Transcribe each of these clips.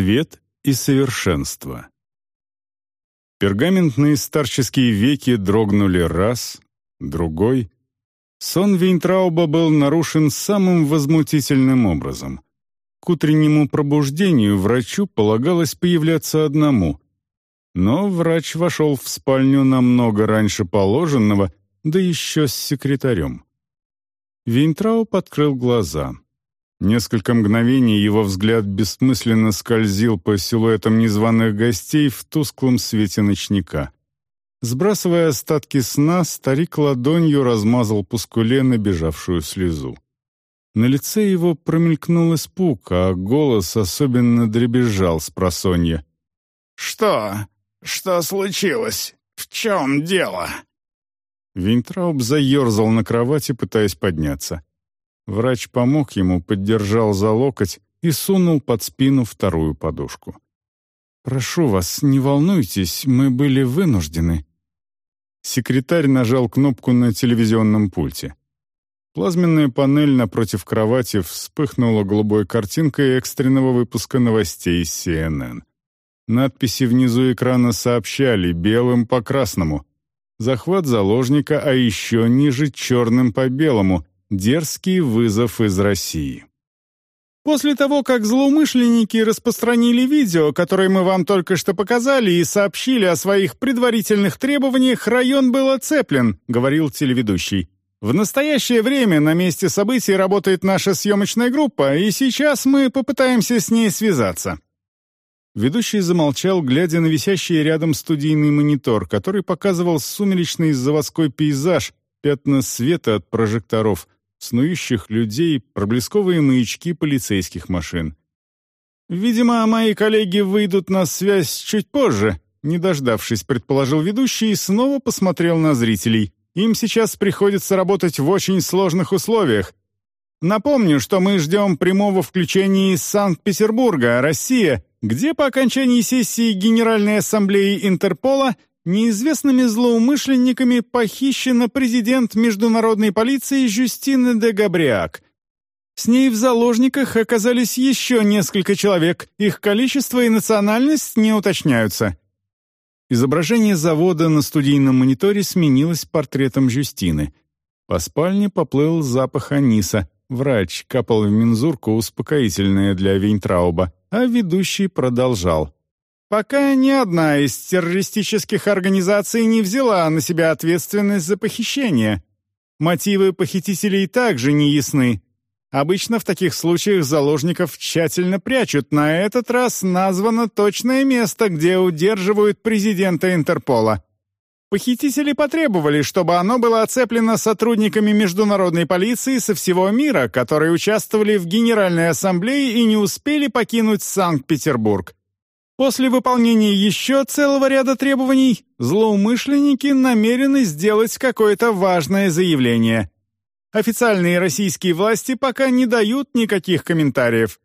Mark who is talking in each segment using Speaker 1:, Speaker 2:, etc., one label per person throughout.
Speaker 1: Свет и совершенство. Пергаментные старческие веки дрогнули раз, другой. Сон Вейнтрауба был нарушен самым возмутительным образом. К утреннему пробуждению врачу полагалось появляться одному. Но врач вошел в спальню намного раньше положенного, да еще с секретарем. Вейнтрауб открыл глаза — Несколько мгновений его взгляд бессмысленно скользил по силуэтам незваных гостей в тусклом свете ночника. Сбрасывая остатки сна, старик ладонью размазал по скуле набежавшую слезу. На лице его промелькнул испуг, а голос особенно дребезжал с просонья.
Speaker 2: «Что? Что случилось? В чем дело?»
Speaker 1: Винтрауб заерзал на кровати, пытаясь подняться. Врач помог ему, поддержал за локоть и сунул под спину вторую подушку. «Прошу вас, не волнуйтесь, мы были вынуждены». Секретарь нажал кнопку на телевизионном пульте. Плазменная панель напротив кровати вспыхнула голубой картинкой экстренного выпуска новостей CNN. Надписи внизу экрана сообщали белым по красному. Захват заложника, а еще ниже черным по белому, Дерзкий вызов из России.
Speaker 2: После того, как злоумышленники распространили видео, которое мы вам только что показали, и сообщили о своих предварительных требованиях, район был оцеплен, говорил телеведущий. В настоящее время на месте событий работает наша съемочная группа, и сейчас мы попытаемся с ней связаться.
Speaker 1: Ведущий замолчал, глядя на висящий рядом студийный монитор, который показывал сумеречный заводской пейзаж, пятна света от прожекторов — снующих людей, проблесковые маячки полицейских машин.
Speaker 2: «Видимо, мои коллеги выйдут на связь чуть позже», не дождавшись, предположил ведущий и снова посмотрел на зрителей. «Им сейчас приходится работать в очень сложных условиях. Напомню, что мы ждем прямого включения из Санкт-Петербурга, Россия, где по окончании сессии Генеральной Ассамблеи Интерпола неизвестными злоумышленниками похищена президент международной полиции Жюстина де Габриак. С ней в заложниках оказались еще несколько человек, их количество и национальность не уточняются.
Speaker 1: Изображение завода на студийном мониторе сменилось портретом Жюстины. По спальне поплыл запах аниса. Врач капал в мензурку успокоительное для Вейнтрауба, а ведущий продолжал —
Speaker 2: Пока ни одна из террористических организаций не взяла на себя ответственность за похищение. Мотивы похитителей также не ясны. Обычно в таких случаях заложников тщательно прячут. На этот раз названо точное место, где удерживают президента Интерпола. Похитители потребовали, чтобы оно было оцеплено сотрудниками международной полиции со всего мира, которые участвовали в Генеральной Ассамблее и не успели покинуть Санкт-Петербург. После выполнения еще целого ряда требований злоумышленники намерены сделать какое-то важное заявление. Официальные российские власти пока не дают никаких комментариев.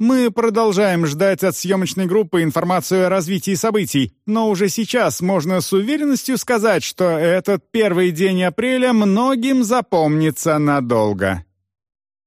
Speaker 2: Мы продолжаем ждать от съемочной группы информацию о развитии событий, но уже сейчас можно с уверенностью сказать, что этот первый день апреля многим запомнится надолго.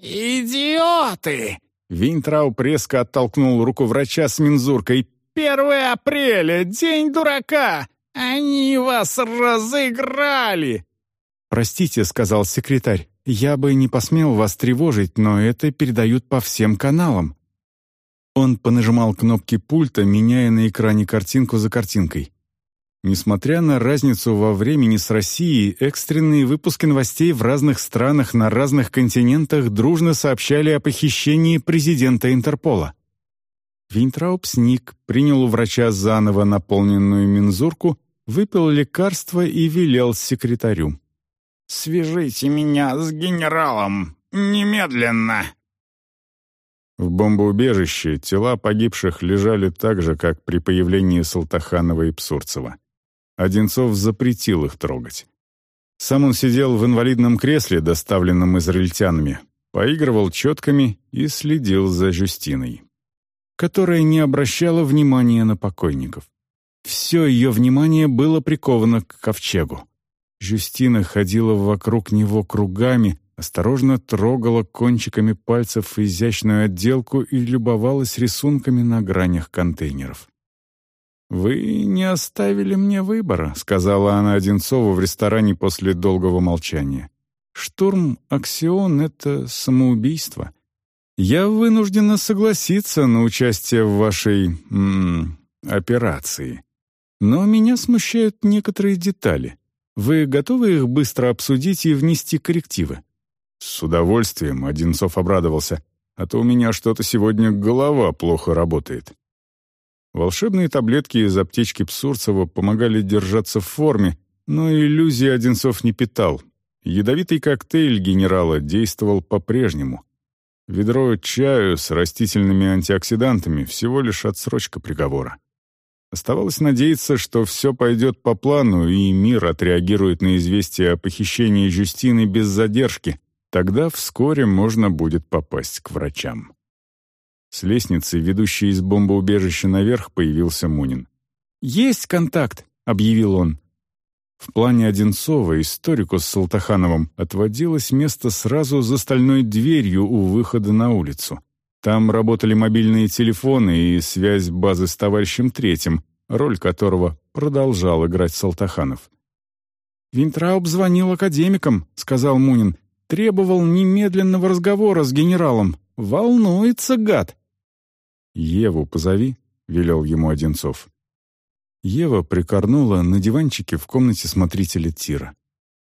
Speaker 3: «Идиоты!»
Speaker 2: Винтрау резко оттолкнул руку врача с мензуркой. «Первое апреля! День дурака! Они вас разыграли!»
Speaker 1: «Простите», — сказал секретарь, — «я бы не посмел вас тревожить, но это передают по всем каналам». Он понажимал кнопки пульта, меняя на экране картинку за картинкой. Несмотря на разницу во времени с Россией, экстренные выпуски новостей в разных странах на разных континентах дружно сообщали о похищении президента Интерпола. Винтрауб сник, принял у врача заново наполненную мензурку, выпил лекарство и велел секретарю.
Speaker 2: «Свяжите меня с генералом! Немедленно!»
Speaker 1: В бомбоубежище тела погибших лежали так же, как при появлении Салтаханова и Псурцева. Одинцов запретил их трогать. Сам он сидел в инвалидном кресле, доставленном израильтянами, поигрывал четками и следил за Жюстиной, которая не обращала внимания на покойников. Все ее внимание было приковано к ковчегу. Жюстина ходила вокруг него кругами, осторожно трогала кончиками пальцев изящную отделку и любовалась рисунками на гранях контейнеров. «Вы не оставили мне выбора», — сказала она Одинцову в ресторане после долгого молчания. «Штурм Аксион — это самоубийство. Я вынуждена согласиться на участие в вашей... М -м, операции. Но меня смущают некоторые детали. Вы готовы их быстро обсудить и внести коррективы?» «С удовольствием», — Одинцов обрадовался. «А то у меня что-то сегодня голова плохо работает». Волшебные таблетки из аптечки Псурцева помогали держаться в форме, но иллюзии Одинцов не питал. Ядовитый коктейль генерала действовал по-прежнему. Ведро чаю с растительными антиоксидантами — всего лишь отсрочка приговора. Оставалось надеяться, что все пойдет по плану, и мир отреагирует на известие о похищении Жюстины без задержки. Тогда вскоре можно будет попасть к врачам. С лестницы, ведущей из бомбоубежища наверх, появился Мунин. «Есть контакт!» — объявил он. В плане Одинцова историку с Салтахановым отводилось место сразу за стальной дверью у выхода на улицу. Там работали мобильные телефоны и связь базы с товарищем третьим, роль которого продолжал играть Салтаханов. «Винтрауб звонил академикам», — сказал Мунин. «Требовал немедленного разговора с генералом. Волнуется, гад!» «Еву позови», — велел ему Одинцов. Ева прикорнула на диванчике в комнате смотрителя тира.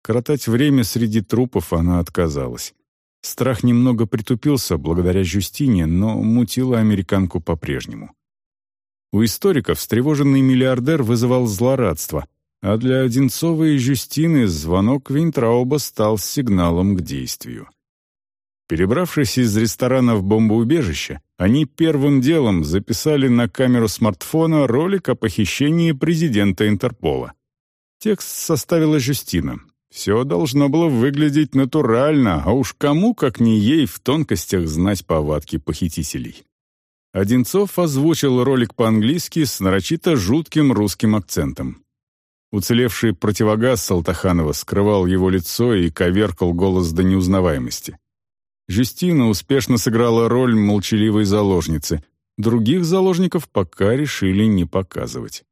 Speaker 1: Коротать время среди трупов она отказалась. Страх немного притупился благодаря Жюстине, но мутила американку по-прежнему. У историков встревоженный миллиардер вызывал злорадство, а для Одинцова и Жюстины звонок Винтрауба стал сигналом к действию. Перебравшись из ресторана в бомбоубежище, они первым делом записали на камеру смартфона ролик о похищении президента Интерпола. Текст составила Жюстина. Все должно было выглядеть натурально, а уж кому, как не ей, в тонкостях знать повадки похитителей. Одинцов озвучил ролик по-английски с нарочито жутким русским акцентом. Уцелевший противогаз Салтаханова скрывал его лицо и коверкал голос до неузнаваемости. Жюстина успешно сыграла роль молчаливой заложницы. Других заложников пока решили не показывать.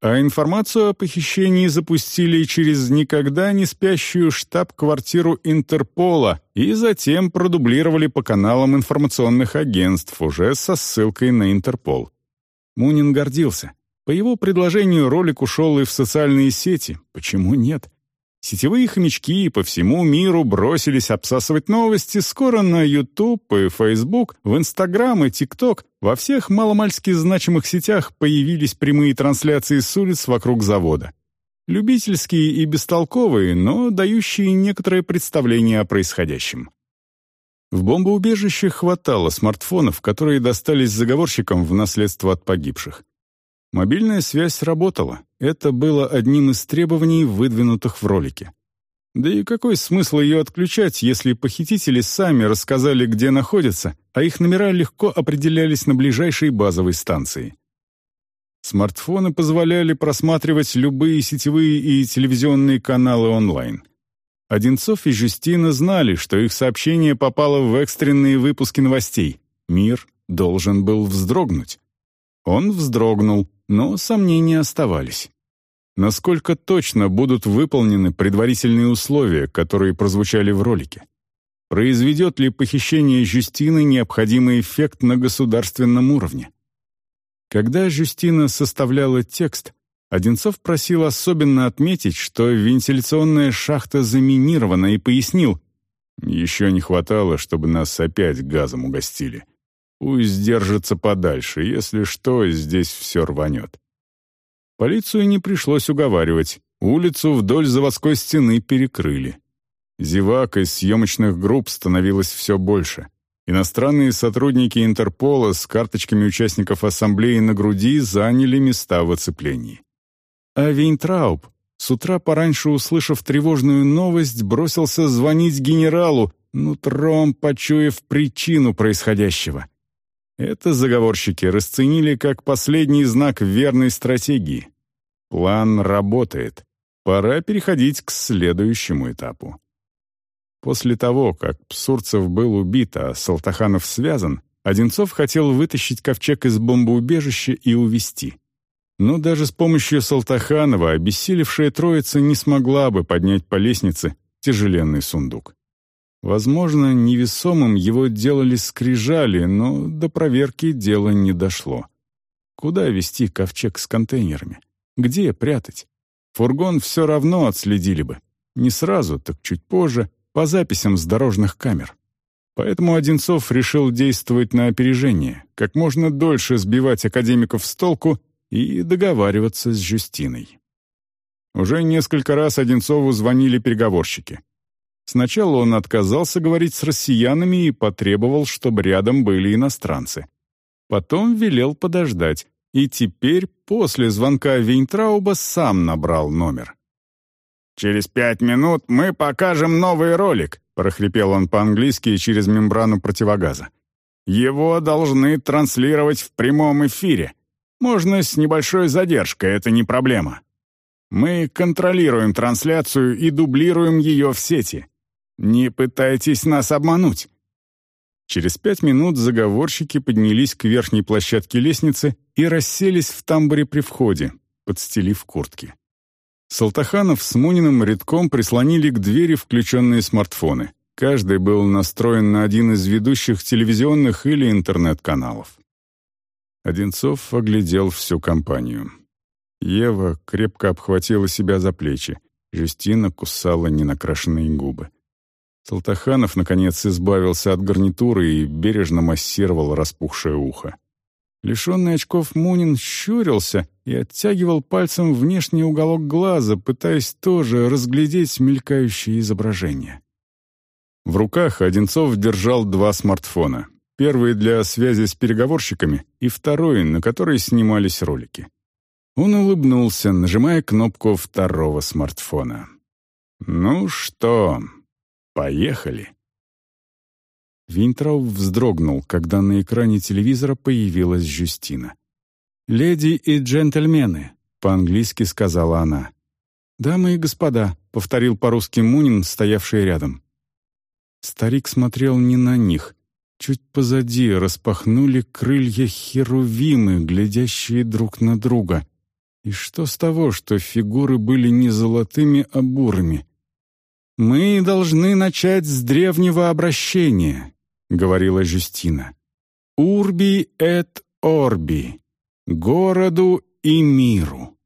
Speaker 1: А информацию о похищении запустили через никогда не спящую штаб-квартиру Интерпола и затем продублировали по каналам информационных агентств уже со ссылкой на Интерпол. Мунин гордился. По его предложению ролик ушел и в социальные сети. Почему нет? Сетевые хомячки по всему миру бросились обсасывать новости скоро на YouTube и Facebook, в Instagram и TikTok. Во всех маломальски значимых сетях появились прямые трансляции с улиц вокруг завода. Любительские и бестолковые, но дающие некоторое представление о происходящем. В бомбоубежище хватало смартфонов, которые достались заговорщикам в наследство от погибших. Мобильная связь работала. Это было одним из требований, выдвинутых в ролике. Да и какой смысл ее отключать, если похитители сами рассказали, где находятся, а их номера легко определялись на ближайшей базовой станции? Смартфоны позволяли просматривать любые сетевые и телевизионные каналы онлайн. Одинцов и Жюстина знали, что их сообщение попало в экстренные выпуски новостей. Мир должен был вздрогнуть. Он вздрогнул, но сомнения оставались. Насколько точно будут выполнены предварительные условия, которые прозвучали в ролике? Произведет ли похищение Жюстины необходимый эффект на государственном уровне? Когда Жюстина составляла текст, Одинцов просил особенно отметить, что вентиляционная шахта заминирована, и пояснил, «Еще не хватало, чтобы нас опять газом угостили. Пусть держится подальше, если что, здесь все рванет. Полицию не пришлось уговаривать. Улицу вдоль заводской стены перекрыли. Зевак из съемочных групп становилось все больше. Иностранные сотрудники Интерпола с карточками участников ассамблеи на груди заняли места в оцеплении. А Вейнтрауб, с утра пораньше услышав тревожную новость, бросился звонить генералу, нутром почуяв причину происходящего — это заговорщики расценили как последний знак верной стратегии. План работает. Пора переходить к следующему этапу. После того, как Псурцев был убит, а Салтаханов связан, Одинцов хотел вытащить ковчег из бомбоубежища и увезти. Но даже с помощью Салтаханова обессилевшая троица не смогла бы поднять по лестнице тяжеленный сундук. Возможно, невесомым его делали скрижали, но до проверки дело не дошло. Куда везти ковчег с контейнерами? Где прятать? Фургон все равно отследили бы. Не сразу, так чуть позже, по записям с дорожных камер. Поэтому Одинцов решил действовать на опережение, как можно дольше сбивать академиков с толку и договариваться с Жюстиной. Уже несколько раз Одинцову звонили переговорщики. Сначала он отказался говорить с россиянами и потребовал, чтобы рядом были иностранцы. Потом велел подождать, и теперь, после звонка Вейнтрауба, сам набрал номер.
Speaker 2: «Через пять минут мы покажем новый ролик», — прохрипел он по-английски через мембрану противогаза. «Его должны транслировать в прямом эфире. Можно с небольшой задержкой, это не проблема. Мы контролируем трансляцию и дублируем ее в сети. Не пытайтесь нас обмануть».
Speaker 1: Через пять минут заговорщики поднялись к верхней площадке лестницы и расселись в тамбуре при входе, подстелив куртки. Салтаханов с Муниным редком прислонили к двери включенные смартфоны. Каждый был настроен на один из ведущих телевизионных или интернет-каналов. Одинцов оглядел всю компанию. Ева крепко обхватила себя за плечи. Жюстина кусала ненакрашенные губы. Салтаханов, наконец, избавился от гарнитуры и бережно массировал распухшее ухо. Лишенный очков Мунин щурился и оттягивал пальцем внешний уголок глаза, пытаясь тоже разглядеть мелькающее изображение. В руках Одинцов держал два смартфона. Первый для связи с переговорщиками и второй, на который снимались ролики. Он улыбнулся, нажимая кнопку второго смартфона. «Ну что, поехали?» Винтроу вздрогнул, когда на экране телевизора появилась Жюстина. «Леди и джентльмены», — по-английски сказала она. «Дамы и господа», — повторил по-русски Мунин, стоявший рядом. Старик смотрел не на них. Чуть позади распахнули крылья херувимы, глядящие друг на друга. И что с того, что фигуры были не золотыми, а бурыми? «Мы должны начать с древнего обращения», — говорила Жюстина. «Урби эт орби» — городу и миру.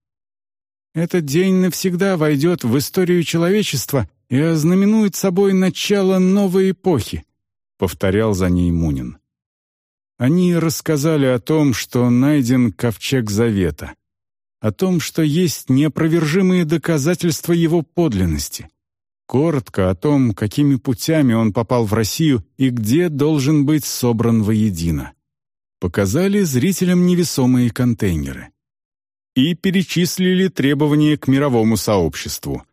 Speaker 1: Этот день навсегда войдет в историю человечества и ознаменует собой начало новой эпохи, повторял за ней Мунин. Они рассказали о том, что найден ковчег Завета, о том, что есть неопровержимые доказательства его подлинности, коротко о том, какими путями он попал в Россию и где должен быть собран воедино. Показали зрителям невесомые контейнеры. И перечислили требования к мировому сообществу —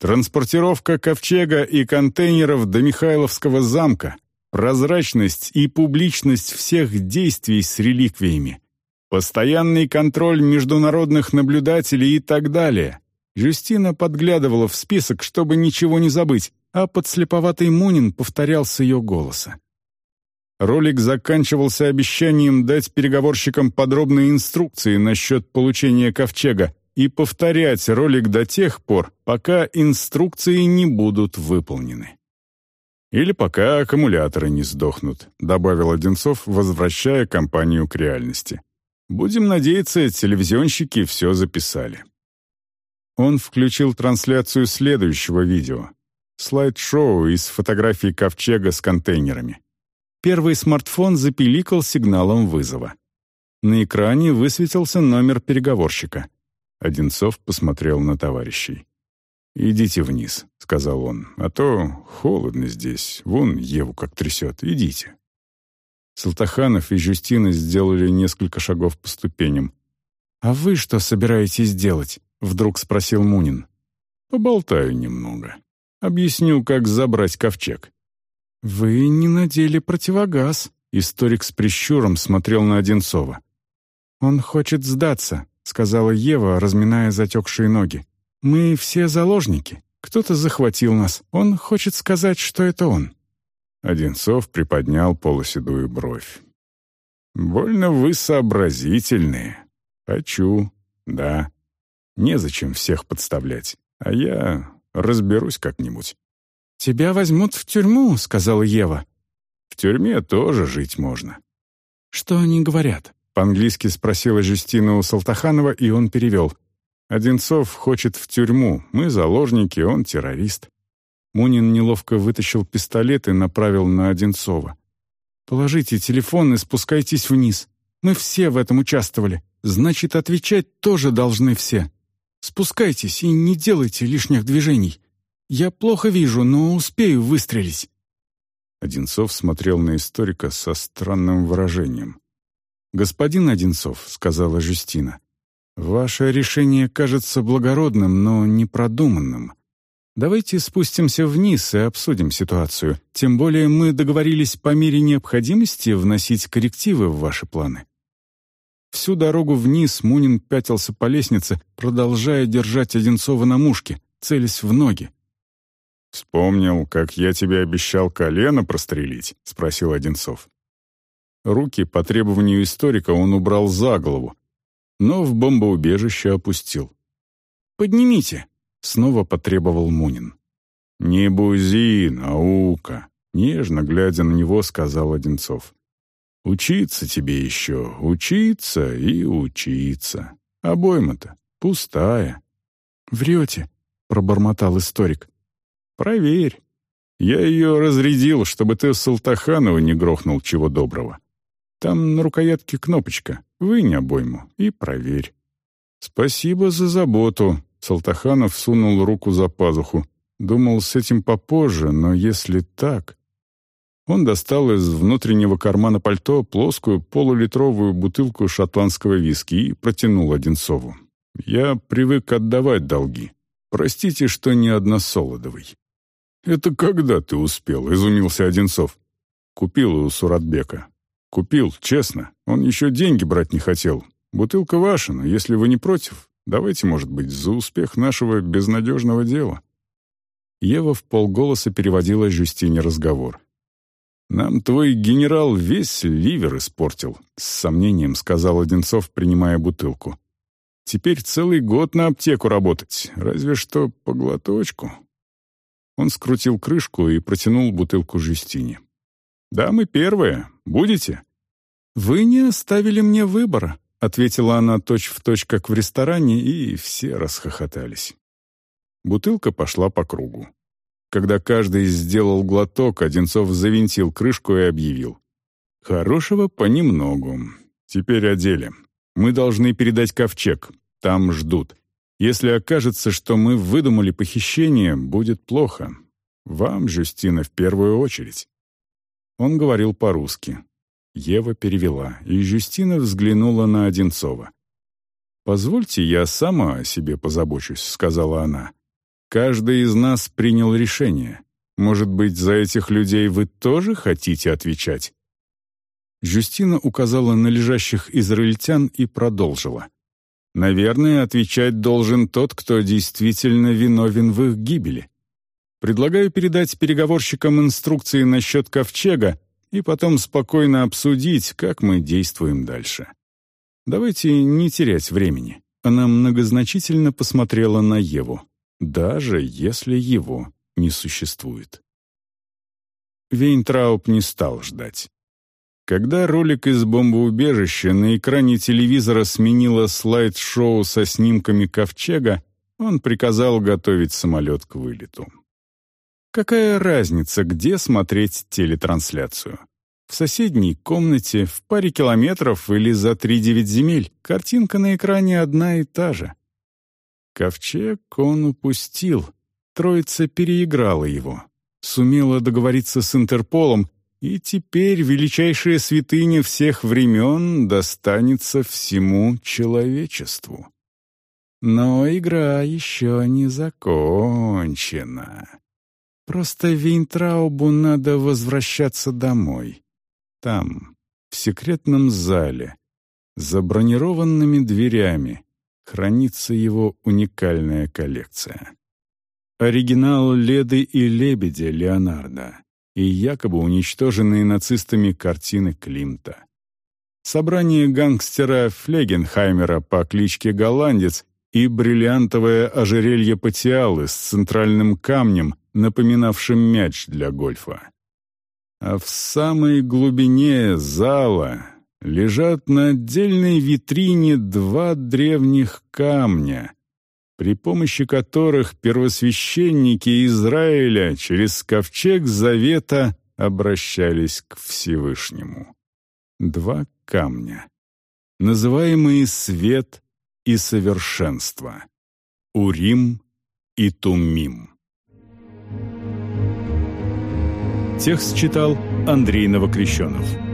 Speaker 1: Транспортировка ковчега и контейнеров до Михайловского замка, прозрачность и публичность всех действий с реликвиями, постоянный контроль международных наблюдателей и так далее. Юстина подглядывала в список, чтобы ничего не забыть, а подслеповатый Мунин повторял с ее голоса. Ролик заканчивался обещанием дать переговорщикам подробные инструкции насчет получения ковчега, и повторять ролик до тех пор, пока инструкции не будут выполнены. «Или пока аккумуляторы не сдохнут», — добавил Одинцов, возвращая компанию к реальности. «Будем надеяться, телевизионщики все записали». Он включил трансляцию следующего видео. Слайд-шоу из фотографий ковчега с контейнерами. Первый смартфон запиликал сигналом вызова. На экране высветился номер переговорщика. Одинцов посмотрел на товарищей. «Идите вниз», — сказал он, — «а то холодно здесь, вон Еву как трясет, идите». Салтаханов и Жюстина сделали несколько шагов по ступеням. «А вы что собираетесь делать?» — вдруг спросил Мунин. «Поболтаю немного. Объясню, как забрать ковчег». «Вы не надели противогаз», — историк с прищуром смотрел на Одинцова. «Он хочет сдаться», — сказала Ева, разминая затекшие ноги. «Мы все заложники.
Speaker 2: Кто-то захватил нас. Он хочет сказать, что это он».
Speaker 1: Одинцов приподнял полуседую бровь. «Больно вы сообразительные. Хочу, да. Незачем всех подставлять, а я разберусь как-нибудь».
Speaker 2: «Тебя возьмут в тюрьму», — сказала Ева.
Speaker 1: «В тюрьме тоже жить можно».
Speaker 2: «Что они говорят?» — по-английски спросила Жюстина у Салтаханова, и он перевел. Одинцов хочет в тюрьму, мы заложники, он террорист. Мунин неловко вытащил пистолет и направил на Одинцова. «Положите телефон и спускайтесь вниз. Мы все в этом участвовали. Значит, отвечать тоже должны все. Спускайтесь и не делайте лишних движений. Я плохо вижу, но успею выстрелить».
Speaker 1: Одинцов смотрел на историка со странным выражением.
Speaker 2: «Господин Одинцов», — сказала Жюстина, Ваше решение кажется благородным, но непродуманным. Давайте спустимся вниз и обсудим ситуацию. Тем более мы договорились по мере необходимости вносить коррективы в ваши планы. Всю дорогу вниз Мунин пятился по лестнице, продолжая держать Одинцова на мушке, целясь в ноги.
Speaker 1: «Вспомнил, как я тебе обещал колено прострелить?» — спросил Одинцов. Руки по требованию историка он убрал за голову, но в бомбоубежище опустил.
Speaker 2: «Поднимите!» — снова потребовал Мунин.
Speaker 1: «Не бузи, наука!» — нежно глядя на него, сказал Одинцов. «Учиться тебе еще, учиться и учиться. Обойма-то пустая».
Speaker 2: «Врете», — пробормотал историк.
Speaker 1: «Проверь. Я ее разрядил, чтобы ты Салтаханова не грохнул чего доброго. Там на рукоятке кнопочка. Вынь обойму и проверь». «Спасибо за заботу», — Салтаханов сунул руку за пазуху. Думал с этим попозже, но если так... Он достал из внутреннего кармана пальто плоскую полулитровую бутылку шотландского виски и протянул Одинцову. «Я привык отдавать долги. Простите, что не односолодовый». «Это когда ты успел?» — изумился Одинцов. «Купил у Суратбека. Купил, честно. Он еще деньги брать не хотел. Бутылка ваша, но если вы не против, давайте, может быть, за успех нашего безнадежного дела». Ева в полголоса переводила Жюстине разговор. «Нам твой генерал весь ливер испортил», — с сомнением сказал Одинцов, принимая бутылку. «Теперь целый год на аптеку работать, разве что по глоточку». Он скрутил крышку и протянул бутылку Жюстине. «Да, мы первые. Будете?»
Speaker 2: «Вы не оставили мне выбора», — ответила она точь-в-точь, точь, как в ресторане, и все расхохотались.
Speaker 1: Бутылка пошла по кругу. Когда каждый сделал глоток, Одинцов завинтил крышку и объявил. «Хорошего понемногу. Теперь о деле. Мы должны передать ковчег. Там ждут. Если окажется, что мы выдумали похищение, будет плохо. Вам, Жюстина, в первую очередь». Он говорил по-русски. Ева перевела, и Жюстина взглянула на Одинцова. «Позвольте, я сама о себе позабочусь», — сказала она. «Каждый из нас принял решение. Может быть, за этих людей вы тоже хотите отвечать?» Жюстина указала на лежащих израильтян и продолжила. «Наверное, отвечать должен тот, кто действительно виновен в их гибели. Предлагаю передать переговорщикам инструкции насчет ковчега и потом спокойно обсудить, как мы действуем дальше. Давайте не терять времени. Она многозначительно посмотрела на Еву, даже если его не существует. Вейнтрауб не стал ждать. Когда ролик из бомбоубежища на экране телевизора сменило слайд-шоу со снимками ковчега, он приказал готовить самолет к вылету. Какая разница, где смотреть телетрансляцию? В соседней комнате, в паре километров или за три-девять земель картинка на экране одна и та же. Ковчег он упустил. Троица переиграла его. Сумела договориться с Интерполом, и теперь величайшая святыня всех времен достанется всему человечеству. Но игра еще не закончена. Просто Вейнтраубу надо возвращаться домой. Там, в секретном зале, за бронированными дверями, хранится его уникальная коллекция. оригинал «Леды и лебедя» Леонардо и якобы уничтоженные нацистами картины Климта. Собрание гангстера Флегенхаймера по кличке Голландец и бриллиантовое ожерелье Патиалы с центральным камнем, напоминавшим мяч для гольфа. А в самой глубине зала лежат на отдельной витрине два древних камня, при помощи которых первосвященники Израиля через ковчег завета обращались к Всевышнему. Два камня, называемые свет и совершенство, Урим и Тумим. Текст читал Андрей Новокрещенов.